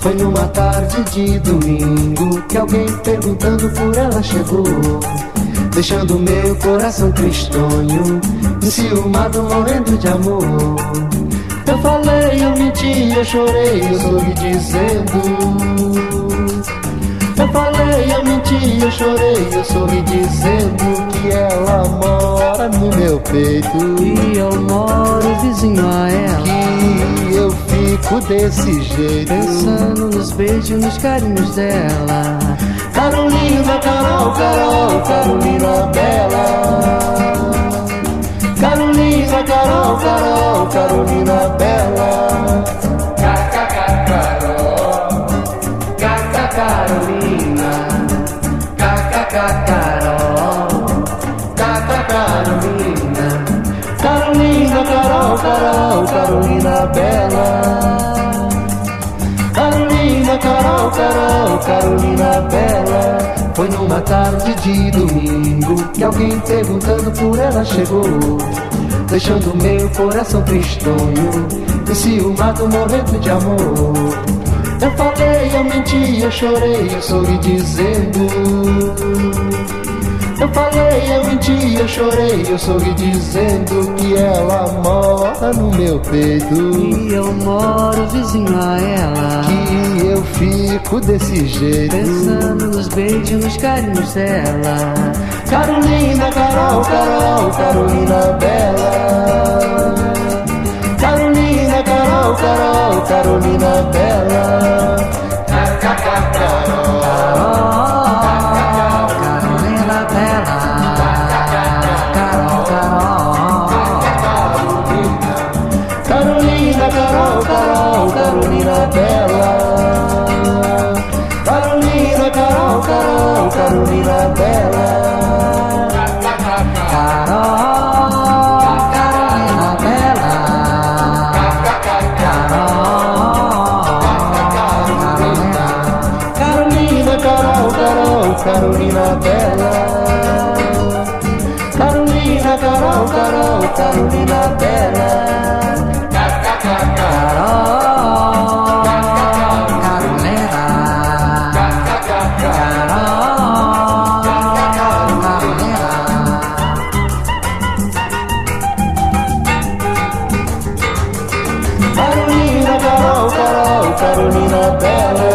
Foi numa tarde de domingo que alguém perguntando por ela chegou. Deixando meu coração tristonho, enciumado, morrendo de amor. Eu falei, eu menti, eu chorei, eu sorri dizendo. Eu falei, eu menti, eu chorei, eu sorri dizendo que ela mora no meu peito. Desse jeito. Pensando nos beijos, nos carinhos dela. Carolina, Carol, Carol, Carolina Bela. Carolina, Carol, Carol, Carolina Bela. Caca, Carol. Carolina. Caca, Carol. Caca, Carolina. Carolina, Carol, Carol, Carolina Bela. Carol, Carol, Carolina Bela. Foi numa tarde de domingo que alguém perguntando por ela chegou. Deixando meu coração tristonho, enciumado, morrendo de amor. Eu falei, eu menti, eu chorei, eu sorri dizendo. Eu falei, eu menti, eu chorei, eu sorri dizendo que ela mora no meu peito. E eu moro vizinho a ela. Que fico desse jeito. Pensando nos beijos, nos carinhos dela. Carolina, Carol, Carol, Carolina Bela. Carolina, Carol, Carol, Carolina Bela. Carol. Carolina Bela. Carol, Carol. Carolina, Carol, Carol, Carolina Bela. Carolina Bela. Carol, Carolina Bela. Carol, Carolina. Carol, Carol, Carolina Bela. Carolina, Carol, Carol, Carolina Bela. Carolina, Carol, Carol, Carolina Bela.